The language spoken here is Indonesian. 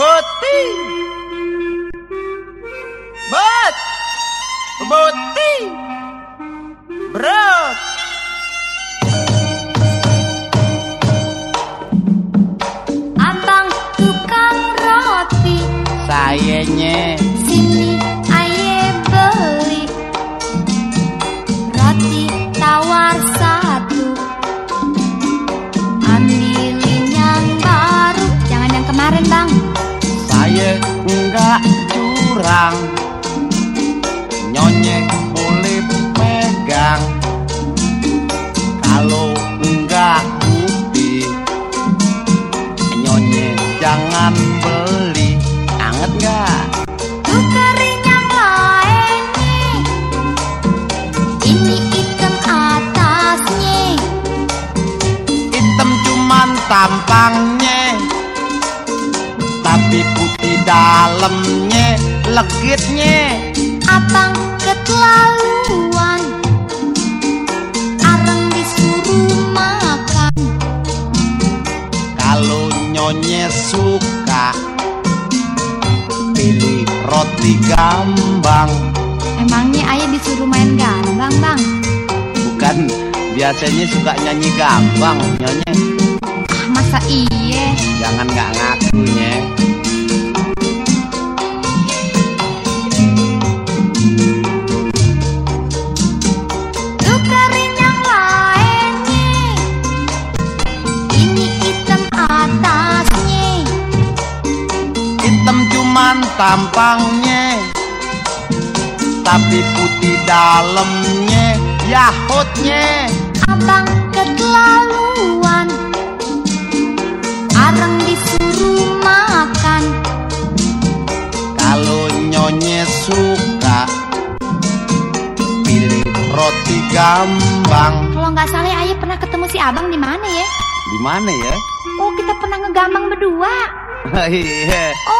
Boti. Bot. Boti. Brot Abang tukang roti. Sayenye kurang Nyonye boleh pegang. Kalau enggak bukti Nyonye jangan beli. Anget enggak? Tukerin yang lain nih. Ini hitam atasnya. Hitam cuman tampangnya putih-putih dalamnya legitnya. Abang ketelaluan areng disuruh makan. Kalau nyonya suka pilih roti gambang. Emangnya ayah disuruh main gambang bang? Bukan biasanya suka nyanyi gambang nyonya. Ah masa iya? Jangan nggak ngakunya. tampangnya Tapi putih dalamnya Yahutnya. Abang keterlaluan Arang disuruh makan. Kalau nyonya suka Pilih roti gambang. Kalau nggak salah ayah pernah ketemu si abang di mana ya? Di mana ya? Oh kita pernah ngegambang berdua. Iya. Oh